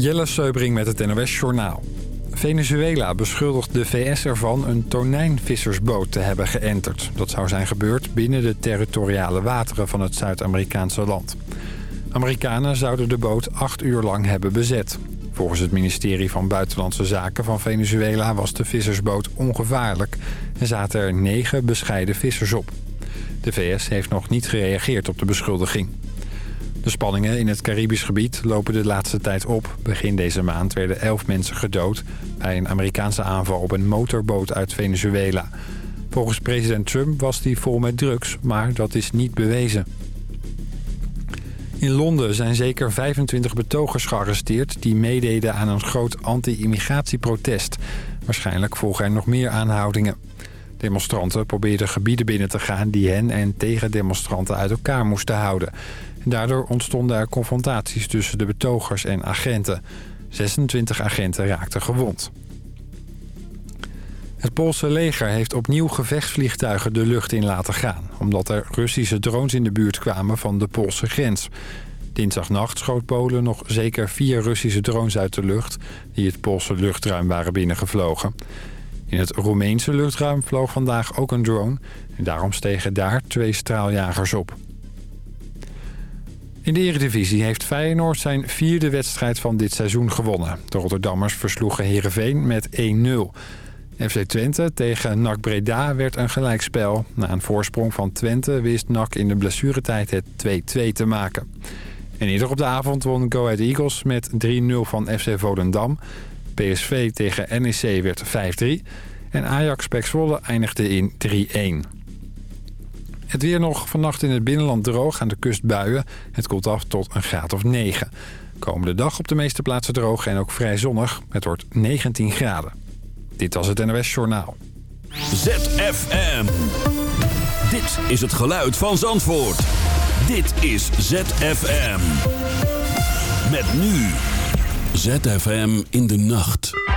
Jelle Seubring met het NOS Journaal. Venezuela beschuldigt de VS ervan een tonijnvissersboot te hebben geënterd. Dat zou zijn gebeurd binnen de territoriale wateren van het Zuid-Amerikaanse land. Amerikanen zouden de boot acht uur lang hebben bezet. Volgens het ministerie van Buitenlandse Zaken van Venezuela was de vissersboot ongevaarlijk... en zaten er negen bescheiden vissers op. De VS heeft nog niet gereageerd op de beschuldiging. De spanningen in het Caribisch gebied lopen de laatste tijd op. Begin deze maand werden elf mensen gedood... bij een Amerikaanse aanval op een motorboot uit Venezuela. Volgens president Trump was die vol met drugs, maar dat is niet bewezen. In Londen zijn zeker 25 betogers gearresteerd... die meededen aan een groot anti-immigratieprotest. Waarschijnlijk volgen er nog meer aanhoudingen. Demonstranten probeerden gebieden binnen te gaan... die hen en tegendemonstranten uit elkaar moesten houden. Daardoor ontstonden er confrontaties tussen de betogers en agenten. 26 agenten raakten gewond. Het Poolse leger heeft opnieuw gevechtsvliegtuigen de lucht in laten gaan... omdat er Russische drones in de buurt kwamen van de Poolse grens. Dinsdagnacht schoot Polen nog zeker vier Russische drones uit de lucht... die het Poolse luchtruim waren binnengevlogen. In het Roemeense luchtruim vloog vandaag ook een drone... en daarom stegen daar twee straaljagers op. In de Eredivisie heeft Feyenoord zijn vierde wedstrijd van dit seizoen gewonnen. De Rotterdammers versloegen Heerenveen met 1-0. FC Twente tegen NAC Breda werd een gelijkspel. Na een voorsprong van Twente wist NAC in de blessuretijd het 2-2 te maken. En eerder op de avond won Go Ahead Eagles met 3-0 van FC Volendam. PSV tegen NEC werd 5-3. En Ajax Pek Zwolle eindigde in 3-1. Het weer nog vannacht in het binnenland droog, aan de kust buien. Het koelt af tot een graad of 9. Komende dag op de meeste plaatsen droog en ook vrij zonnig. Het wordt 19 graden. Dit was het NOS Journaal. ZFM. Dit is het geluid van Zandvoort. Dit is ZFM. Met nu. ZFM in de nacht.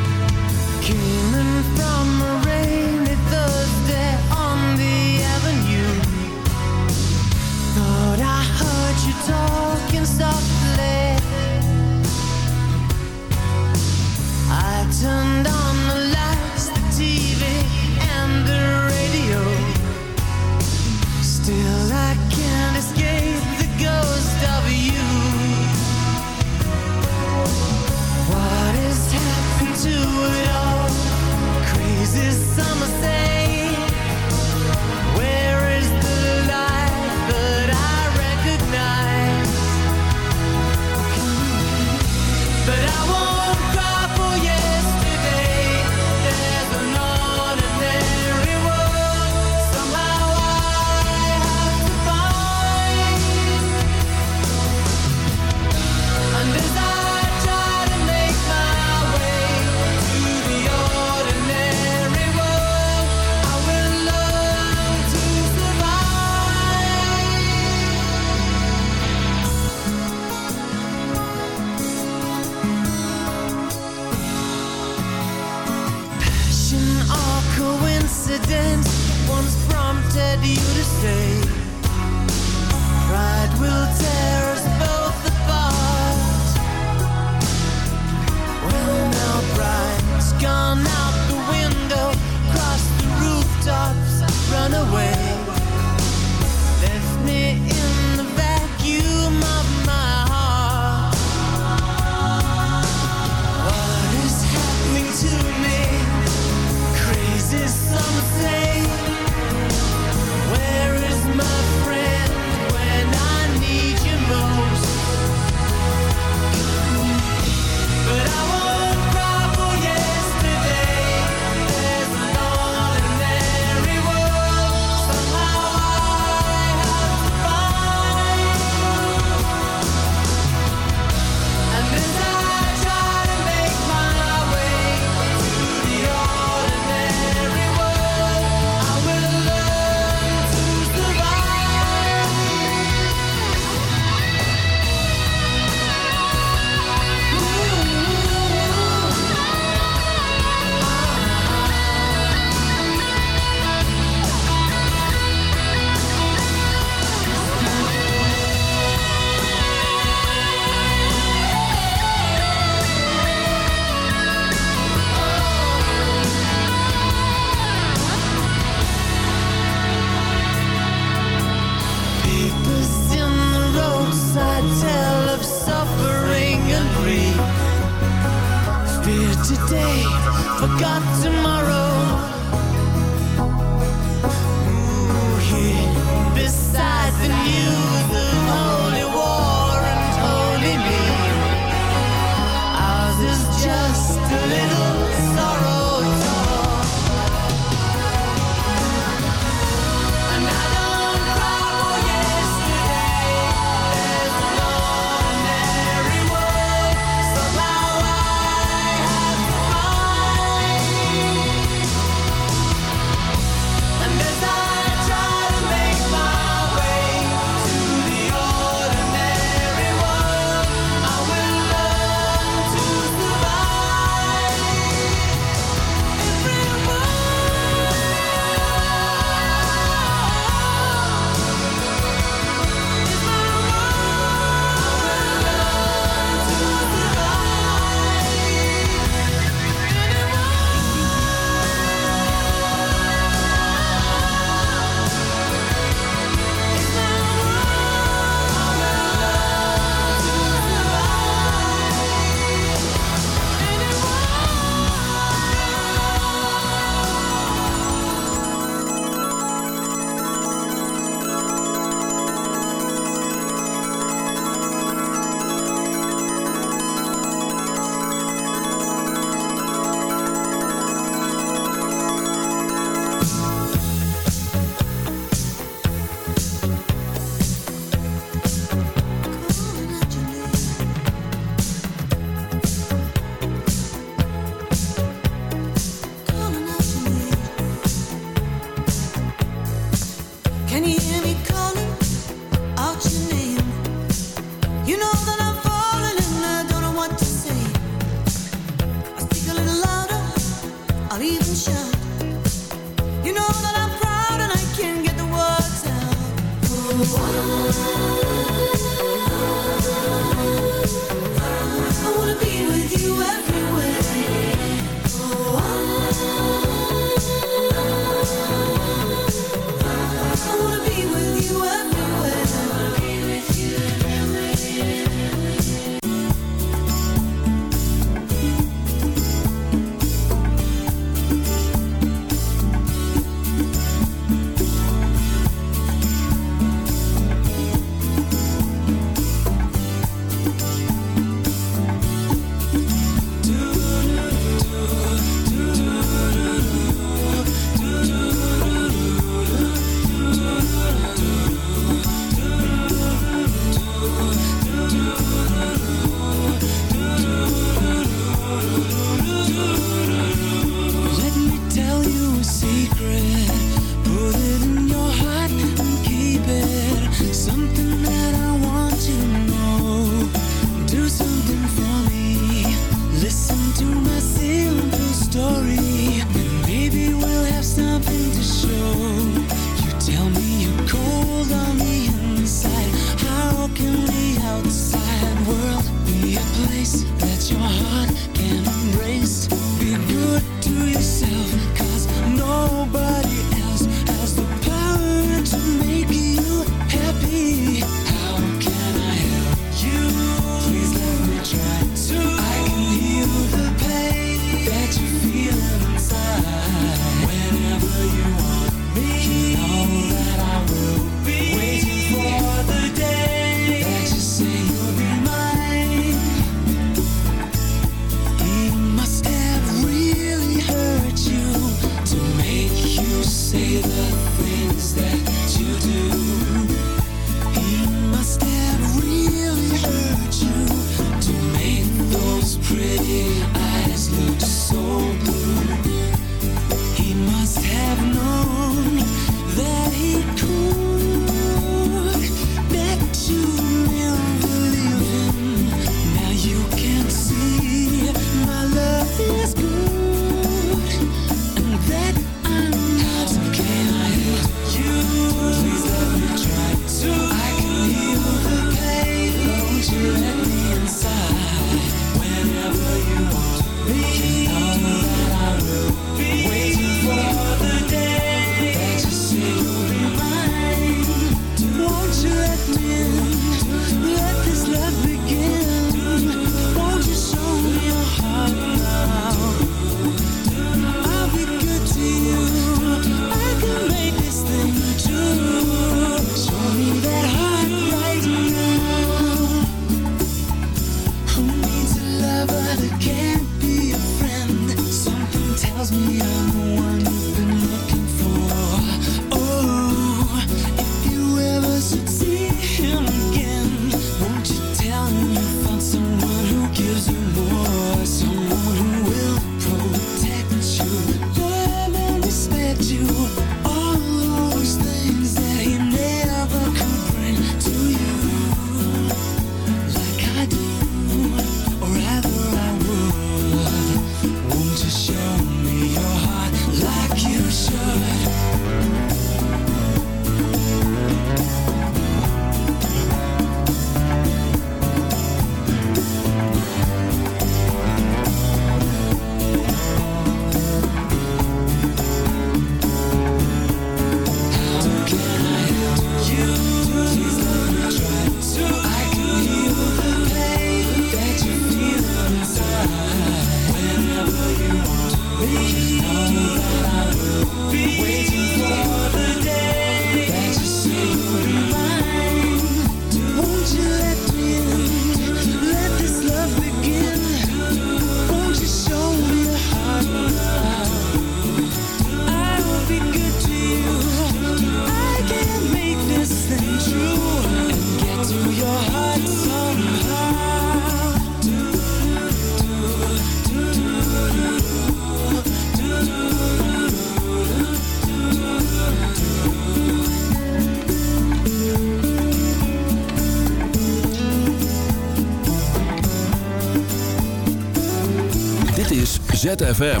ZFM.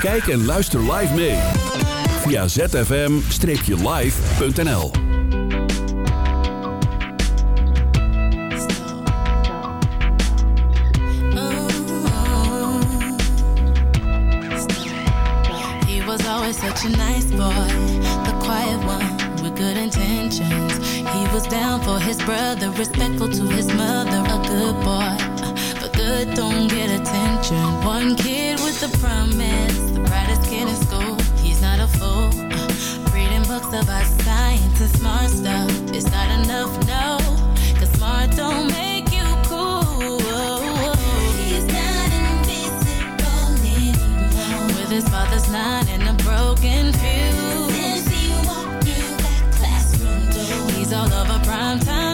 Kijk en luister live mee. Via zfm-live.nl He was always such a nice boy. The quiet one with good intentions. He was down for his brother, respectful to his mother, a good boy But good don't get attention. One kid with a promise, the brightest kid in school. He's not a fool. Uh, reading books about science and smart stuff. It's not enough, no. Cause smart don't make you cool. He's not invisible anymore. With his father's line and a broken fuse. Since he walked through that classroom door. He's all over primetime news.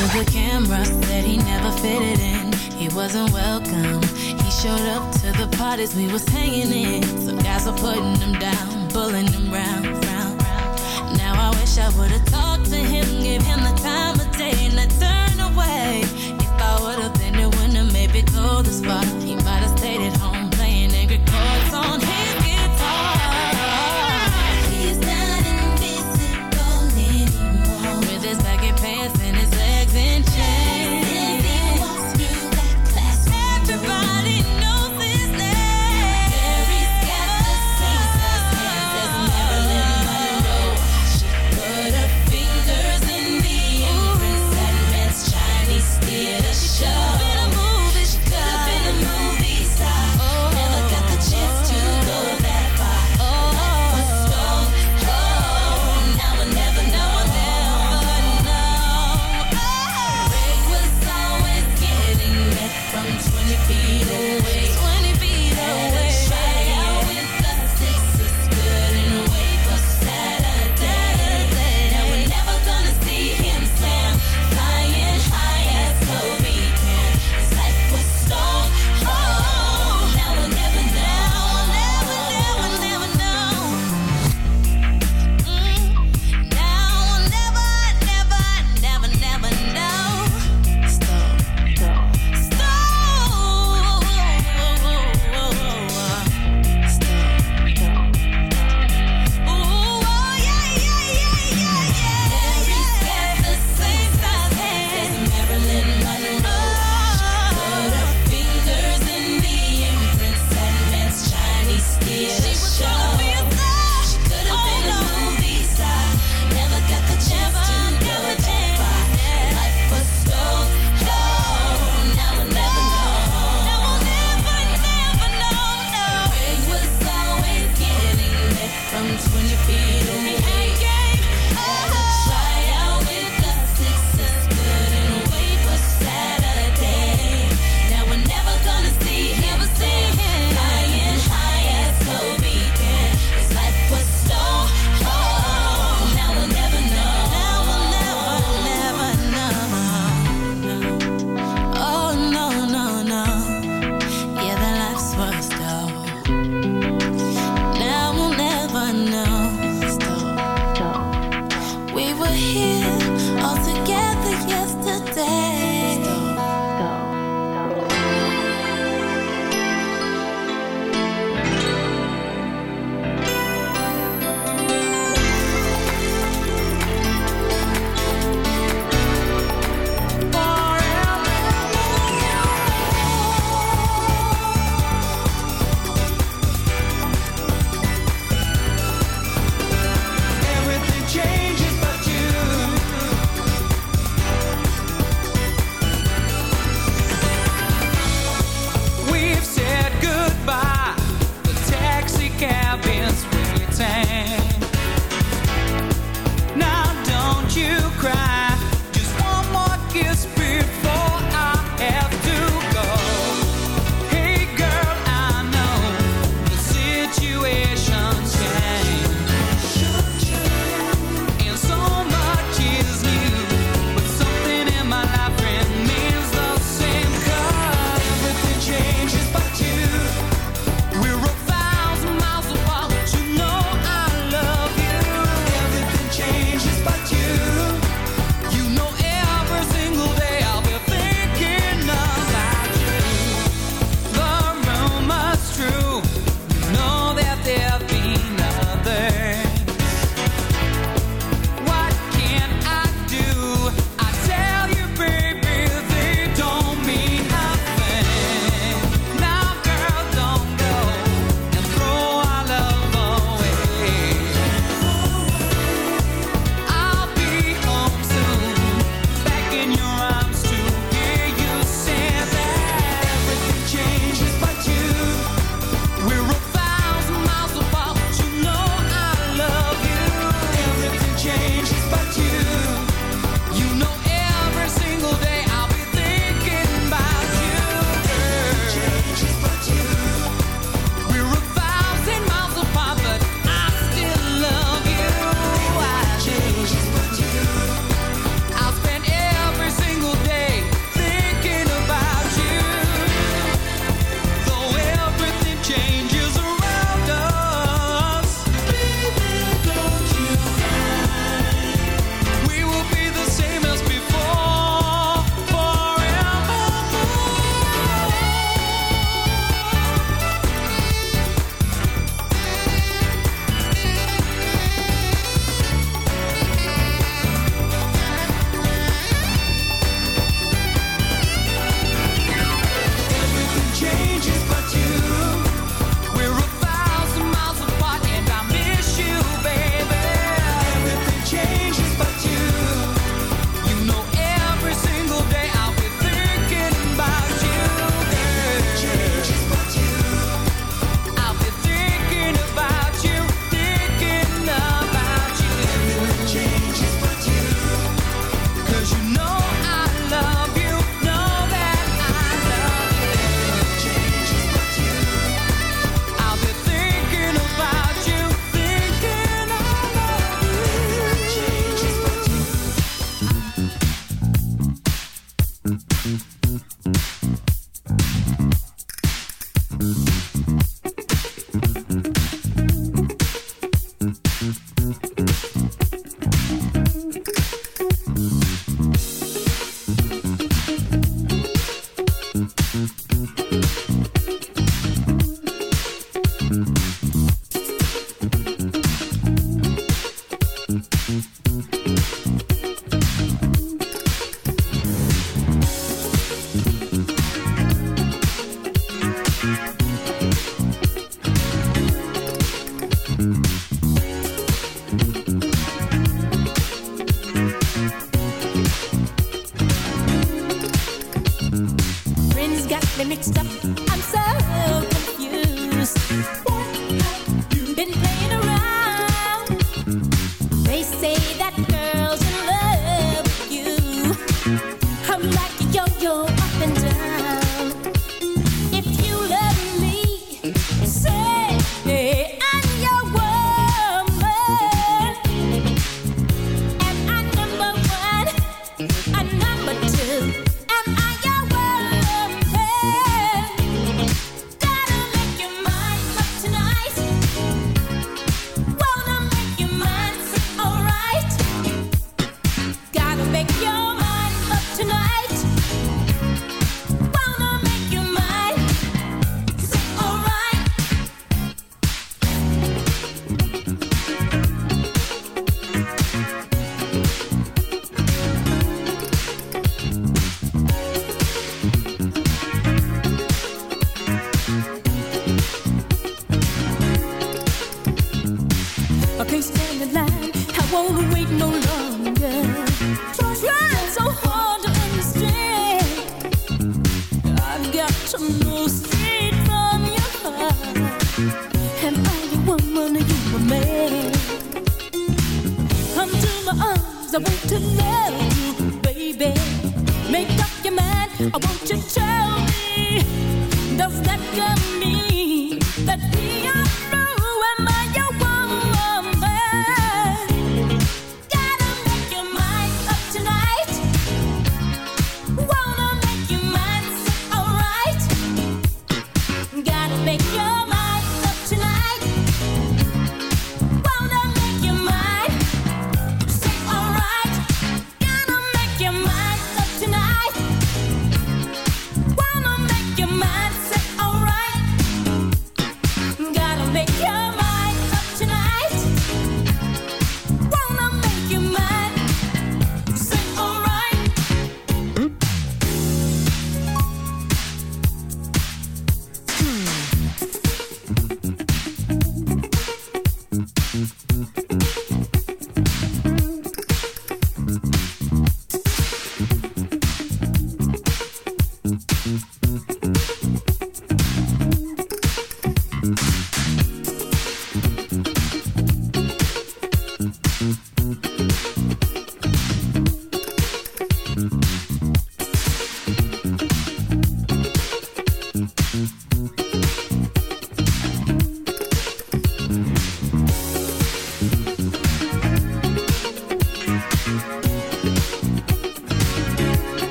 To the camera, said he never fitted in. He wasn't welcome. He showed up to the parties we was hanging in. Some guys were putting him down, pulling him round round. now I wish I would've talked to him, give him the time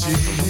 Jesus.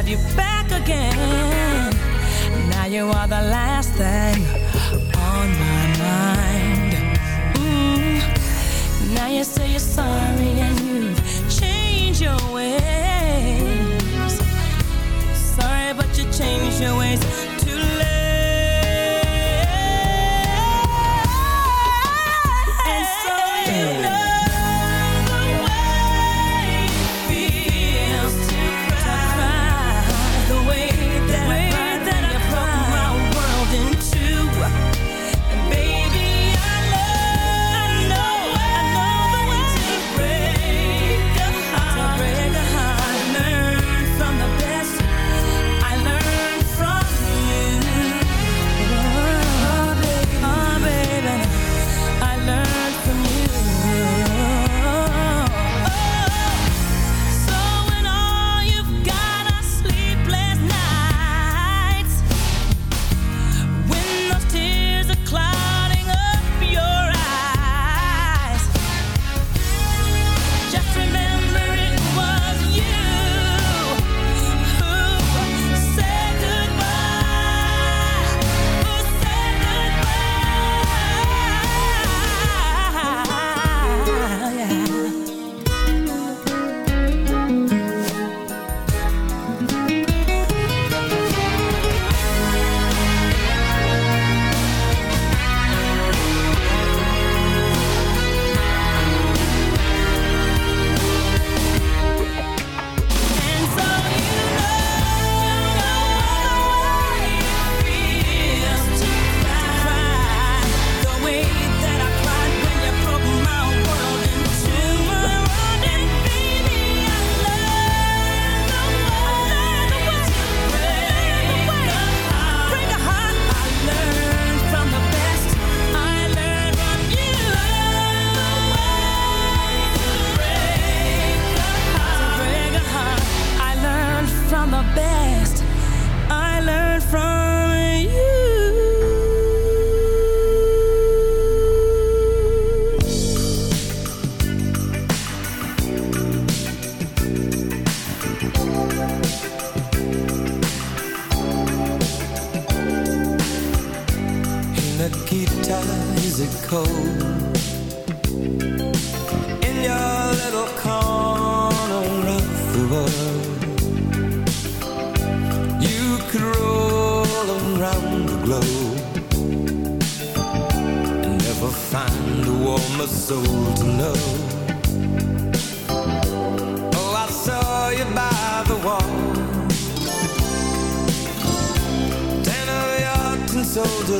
have you back.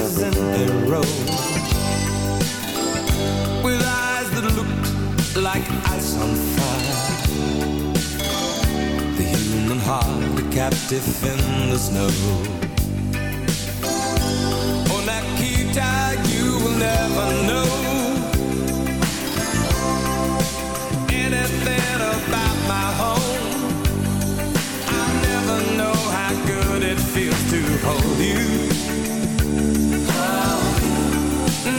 Soldiers in a row with eyes that looked like ice on fire. The human heart, a captive in the snow. Oh, Nikita, you will never know anything about my home. I never know how good it feels to hold you.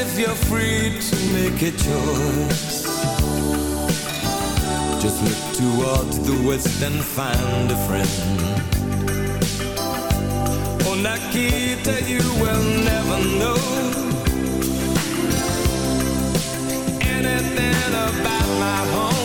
if you're free to make a choice Just look towards the west and find a friend Oh, Nikita, you will never know anything about my home.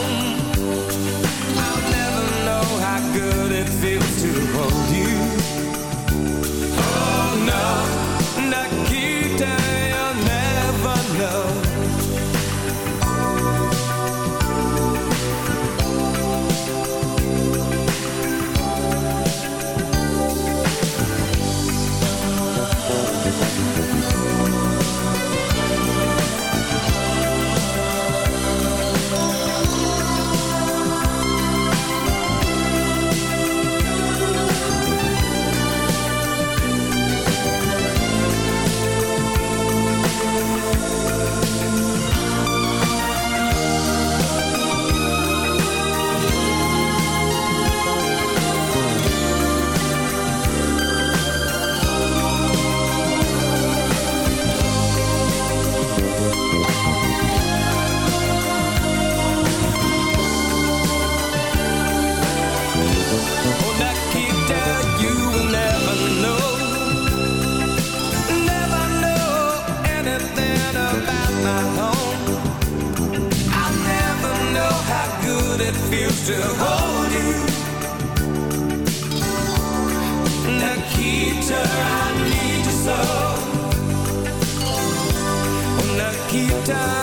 To hold you. Nikita, I need you so. Nikita